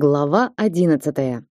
Глава одиннадцатая.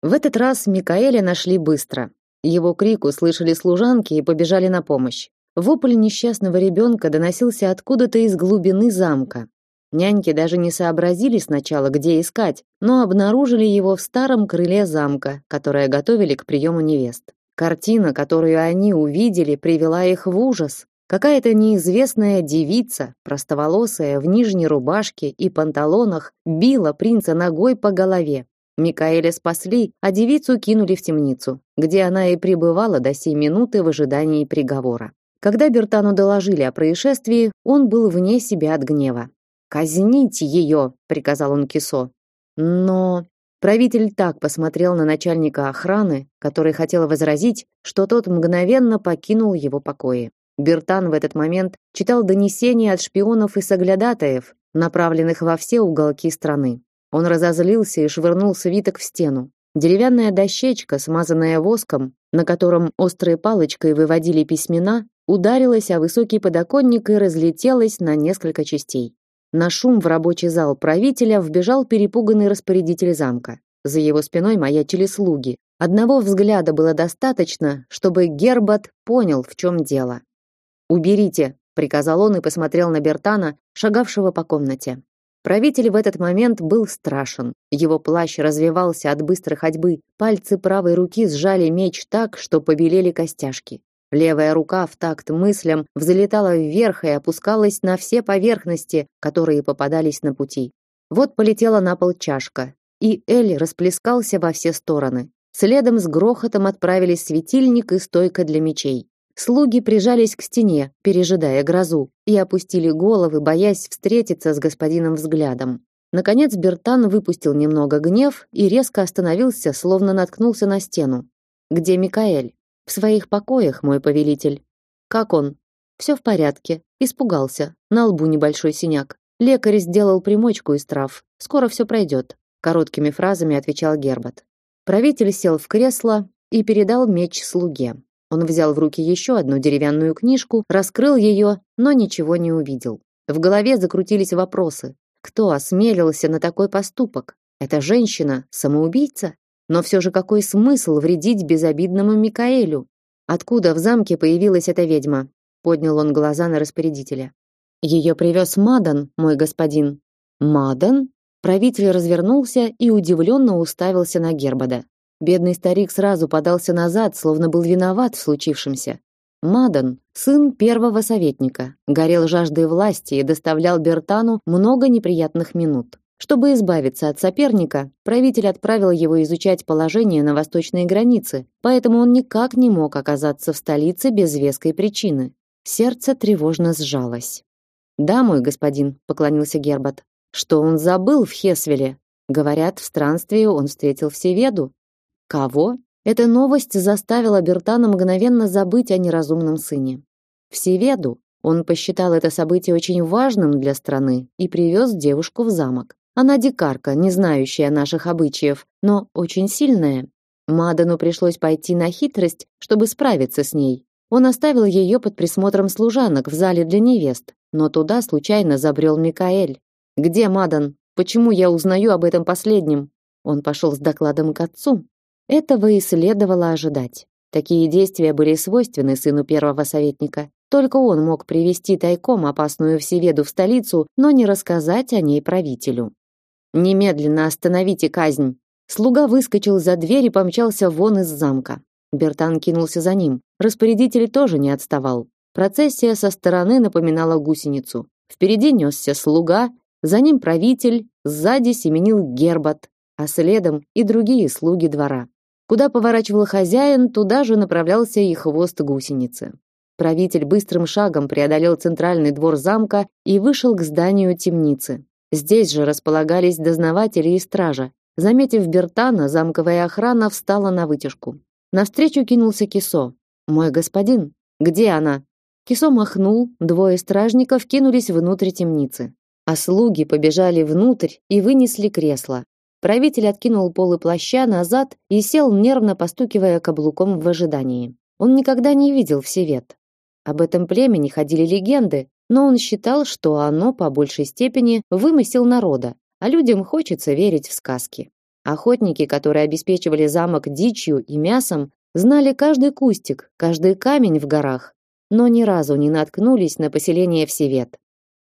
В этот раз Микаэля нашли быстро. Его крик услышали служанки и побежали на помощь. Вопль несчастного ребенка доносился откуда-то из глубины замка. Няньки даже не сообразили сначала, где искать, но обнаружили его в старом крыле замка, которое готовили к приему невест. Картина, которую они увидели, привела их в ужас. Какая-то неизвестная девица, простоволосая, в нижней рубашке и панталонах, била принца ногой по голове. Микаэля спасли, а девицу кинули в темницу, где она и пребывала до сей минуты в ожидании приговора. Когда Бертану доложили о происшествии, он был вне себя от гнева. «Казните ее!» — приказал он Кисо. Но правитель так посмотрел на начальника охраны, который хотел возразить, что тот мгновенно покинул его покои. Бертан в этот момент читал донесения от шпионов и соглядатаев, направленных во все уголки страны. Он разозлился и швырнул свиток в стену. Деревянная дощечка, смазанная воском, на котором острой палочкой выводили письмена, ударилась о высокий подоконник и разлетелась на несколько частей. На шум в рабочий зал правителя вбежал перепуганный распорядитель замка. За его спиной маячили слуги. Одного взгляда было достаточно, чтобы Гербат понял, в чем дело. «Уберите», — приказал он и посмотрел на Бертана, шагавшего по комнате. Правитель в этот момент был страшен. Его плащ развивался от быстрой ходьбы, пальцы правой руки сжали меч так, что побелели костяшки. Левая рука в такт мыслям взлетала вверх и опускалась на все поверхности, которые попадались на пути. Вот полетела на пол чашка, и Эль расплескался во все стороны. Следом с грохотом отправились светильник и стойка для мечей. Слуги прижались к стене, пережидая грозу, и опустили головы, боясь встретиться с господином взглядом. Наконец Бертан выпустил немного гнев и резко остановился, словно наткнулся на стену. Где Микаэль? В своих покоях, мой повелитель. Как он? Все в порядке. Испугался. На лбу небольшой синяк. Лекарь сделал примочку из трав. Скоро все пройдет. Короткими фразами отвечал Гербат. Правитель сел в кресло и передал меч слуге. Он взял в руки еще одну деревянную книжку, раскрыл ее, но ничего не увидел. В голове закрутились вопросы. Кто осмелился на такой поступок? Эта женщина самоубийца? Но все же какой смысл вредить безобидному Микаэлю? Откуда в замке появилась эта ведьма? Поднял он глаза на распорядителя. Ее привез Мадан, мой господин. Мадан? Правитель развернулся и удивленно уставился на Гербода. Бедный старик сразу подался назад, словно был виноват в случившемся. Мадан, сын первого советника, горел жаждой власти и доставлял Бертану много неприятных минут. Чтобы избавиться от соперника, правитель отправил его изучать положение на восточной границе, поэтому он никак не мог оказаться в столице без веской причины. Сердце тревожно сжалось. "Да, мой господин", поклонился Гербат. "Что он забыл в Хесвеле? Говорят, в странстве он встретил Всеведу, Кого? Эта новость заставила Бертана мгновенно забыть о неразумном сыне. Всеведу он посчитал это событие очень важным для страны и привез девушку в замок. Она дикарка, не знающая наших обычаев, но очень сильная. Мадану пришлось пойти на хитрость, чтобы справиться с ней. Он оставил ее под присмотром служанок в зале для невест, но туда случайно забрел Микаэль. Где Мадан? Почему я узнаю об этом последнем? Он пошел с докладом к отцу, этого и следовало ожидать. Такие действия были свойственны сыну первого советника. Только он мог привести тайком опасную всеведу в столицу, но не рассказать о ней правителю. Немедленно остановите казнь. Слуга выскочил за дверь и помчался вон из замка. Бертан кинулся за ним. Распорядитель тоже не отставал. Процессия со стороны напоминала гусеницу. Впереди несся слуга, за ним правитель, сзади семенил Гербат, а следом и другие слуги двора. Куда поворачивал хозяин, туда же направлялся и хвост гусеницы. Правитель быстрым шагом преодолел центральный двор замка и вышел к зданию темницы. Здесь же располагались дознаватели и стража. Заметив Бертана, замковая охрана встала на вытяжку. Навстречу кинулся Кисо. «Мой господин, где она?» Кисо махнул, двое стражников кинулись внутрь темницы. А слуги побежали внутрь и вынесли кресло. Правитель откинул полы плаща назад и сел, нервно постукивая каблуком в ожидании. Он никогда не видел Всевет. Об этом племени ходили легенды, но он считал, что оно по большей степени вымысел народа, а людям хочется верить в сказки. Охотники, которые обеспечивали замок дичью и мясом, знали каждый кустик, каждый камень в горах, но ни разу не наткнулись на поселение Всевет.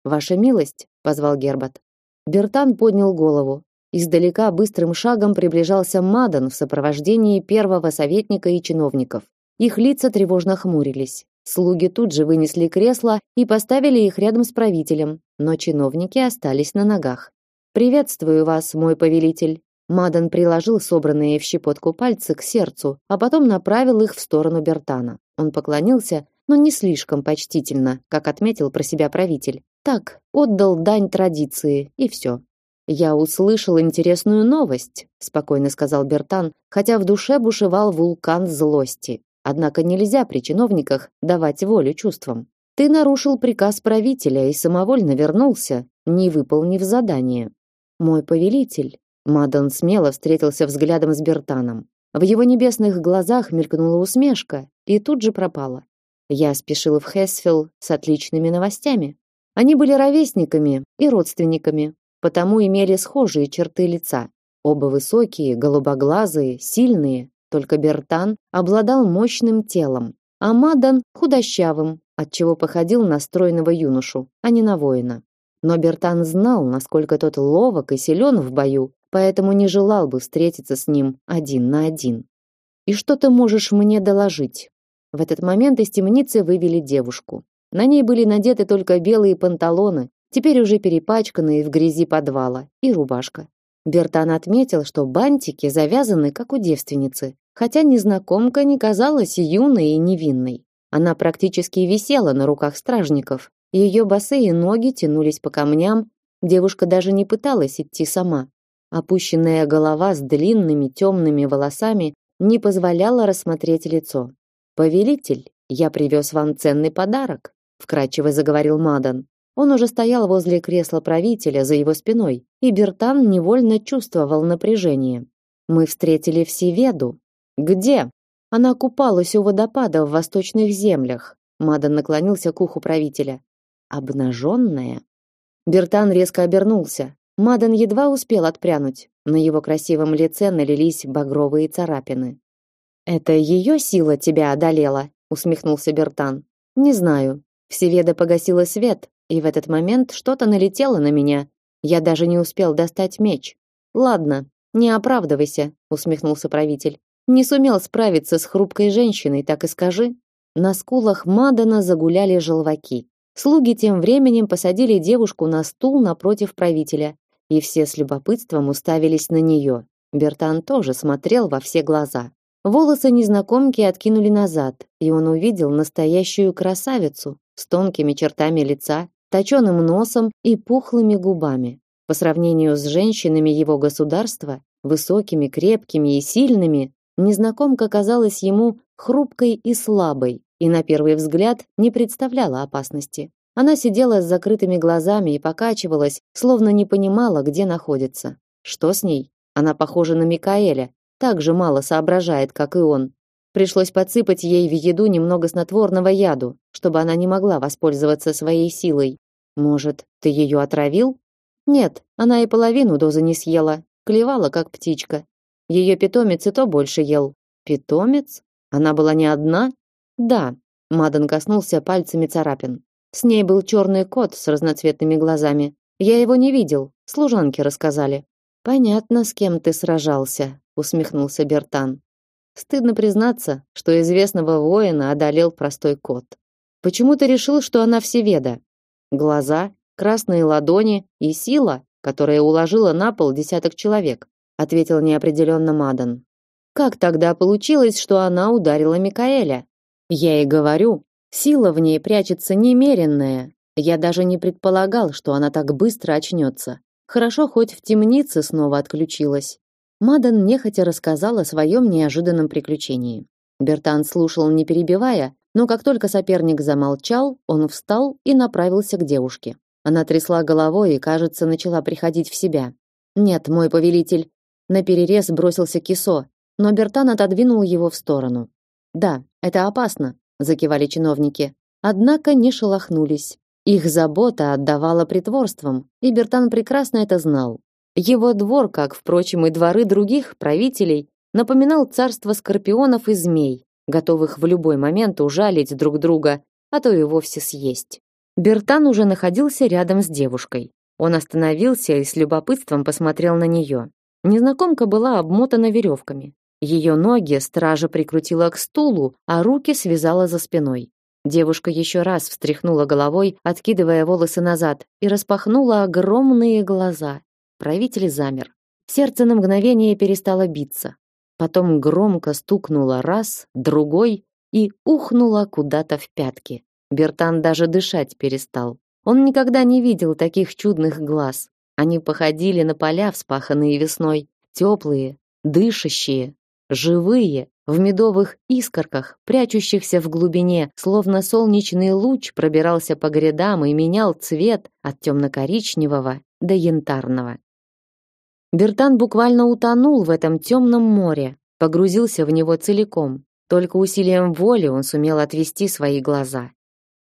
Ваша милость, позвал Гербат. Бертан поднял голову. Издалека быстрым шагом приближался Мадан в сопровождении первого советника и чиновников. Их лица тревожно хмурились. Слуги тут же вынесли кресла и поставили их рядом с правителем, но чиновники остались на ногах. Приветствую вас, мой повелитель. Мадан приложил собранные в щепотку пальцы к сердцу, а потом направил их в сторону Бертана. Он поклонился, но не слишком почтительно, как отметил про себя правитель. Так, отдал дань традиции и все. Я услышал интересную новость, спокойно сказал Бертан, хотя в душе бушевал вулкан злости. Однако нельзя при чиновниках давать волю чувствам. Ты нарушил приказ правителя и самовольно вернулся, не выполнив задание. Мой повелитель, Мадан смело встретился взглядом с Бертаном. В его небесных глазах мелькнула усмешка и тут же пропала. Я спешил в Хесфилл с отличными новостями. Они были ровесниками и родственниками, потому имели схожие черты лица. Оба высокие, голубоглазые, сильные, только Бертан обладал мощным телом, а Мадан худощавым, отчего походил на стройного юношу, а не на воина. Но Бертан знал, насколько тот ловок и силен в бою, поэтому не желал бы встретиться с ним один на один. «И что ты можешь мне доложить?» В этот момент из темницы вывели девушку. На ней были надеты только белые панталоны, теперь уже перепачканные в грязи подвала, и рубашка. Бертан отметил, что бантики завязаны, как у девственницы, хотя незнакомка не казалась юной и невинной. Она практически висела на руках стражников. Ее босые ноги тянулись по камням, девушка даже не пыталась идти сама. Опущенная голова с длинными темными волосами не позволяла рассмотреть лицо. Повелитель, я привез вам ценный подарок, вкрадчиво заговорил Мадан. Он уже стоял возле кресла правителя за его спиной, и Бертан невольно чувствовал напряжение. Мы встретили Всеведу. Где? Она купалась у водопада в восточных землях. Мадан наклонился к уху правителя. Обнаженная. Бертан резко обернулся. Мадан едва успел отпрянуть. На его красивом лице налились багровые царапины. Это ее сила тебя одолела, усмехнулся Бертан. Не знаю. Всеведа погасила свет, и в этот момент что-то налетело на меня. Я даже не успел достать меч. Ладно, не оправдывайся, усмехнулся правитель. Не сумел справиться с хрупкой женщиной, так и скажи. На скулах Мадана загуляли желваки. Слуги тем временем посадили девушку на стул напротив правителя, и все с любопытством уставились на нее. Бертан тоже смотрел во все глаза. Волосы незнакомки откинули назад, и он увидел настоящую красавицу с тонкими чертами лица, точёным носом и пухлыми губами. По сравнению с женщинами его государства, высокими, крепкими и сильными, незнакомка казалась ему хрупкой и слабой, и на первый взгляд не представляла опасности. Она сидела с закрытыми глазами и покачивалась, словно не понимала, где находится. Что с ней? Она похожа на Микаэля, так же мало соображает, как и он. Пришлось подсыпать ей в еду немного снотворного яду, чтобы она не могла воспользоваться своей силой. Может, ты ее отравил? Нет, она и половину дозы не съела, клевала как птичка. Ее питомец и то больше ел. Питомец? Она была не одна? Да. Мадан коснулся пальцами царапин. С ней был черный кот с разноцветными глазами. Я его не видел, служанки рассказали. Понятно, с кем ты сражался, усмехнулся Бертан. Стыдно признаться, что известного воина одолел простой кот. Почему ты решил, что она всеведа? Глаза, красные ладони и сила, которая уложила на пол десяток человек, ответил неопределенно Мадан. Как тогда получилось, что она ударила Микаэля? Я и говорю, сила в ней прячется немеренная. Я даже не предполагал, что она так быстро очнется. Хорошо хоть в темнице снова отключилась. Мадан нехотя рассказал о своем неожиданном приключении. Бертан слушал, не перебивая, но как только соперник замолчал, он встал и направился к девушке. Она трясла головой и, кажется, начала приходить в себя. "Нет, мой повелитель", на перерез бросился Кисо, но Бертан отодвинул его в сторону. "Да, это опасно", закивали чиновники. Однако не шелохнулись. Их забота отдавала притворством, и Бертан прекрасно это знал. Его двор, как, впрочем, и дворы других правителей, напоминал царство скорпионов и змей, готовых в любой момент ужалить друг друга, а то и вовсе съесть. Бертан уже находился рядом с девушкой. Он остановился и с любопытством посмотрел на нее. Незнакомка была обмотана веревками. Ее ноги стража прикрутила к стулу, а руки связала за спиной. Девушка еще раз встряхнула головой, откидывая волосы назад, и распахнула огромные глаза. Правитель замер. Сердце на мгновение перестало биться. Потом громко стукнуло раз, другой и ухнуло куда-то в пятки. Бертан даже дышать перестал. Он никогда не видел таких чудных глаз. Они походили на поля, вспаханные весной, теплые, дышащие, живые, в медовых искорках, прячущихся в глубине, словно солнечный луч пробирался по грядам и менял цвет от темно-коричневого до янтарного. Бертан буквально утонул в этом темном море, погрузился в него целиком. Только усилием воли он сумел отвести свои глаза.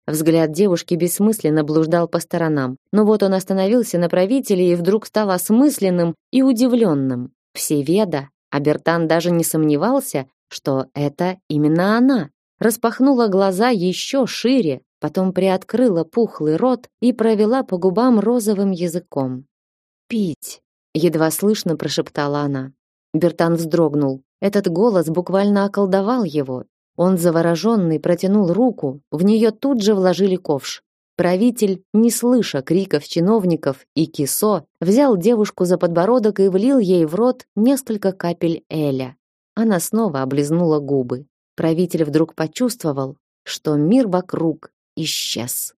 Взгляд девушки бессмысленно блуждал по сторонам, но вот он остановился на правителе и вдруг стал осмысленным и удивленным. Всеведа, а Бертан даже не сомневался, что это именно она. Распахнула глаза еще шире, потом приоткрыла пухлый рот и провела по губам розовым языком. «Пить!» — едва слышно прошептала она. Бертан вздрогнул. Этот голос буквально околдовал его. Он завороженный протянул руку, в нее тут же вложили ковш. Правитель, не слыша криков чиновников и кисо, взял девушку за подбородок и влил ей в рот несколько капель эля. Она снова облизнула губы. Правитель вдруг почувствовал, что мир вокруг исчез.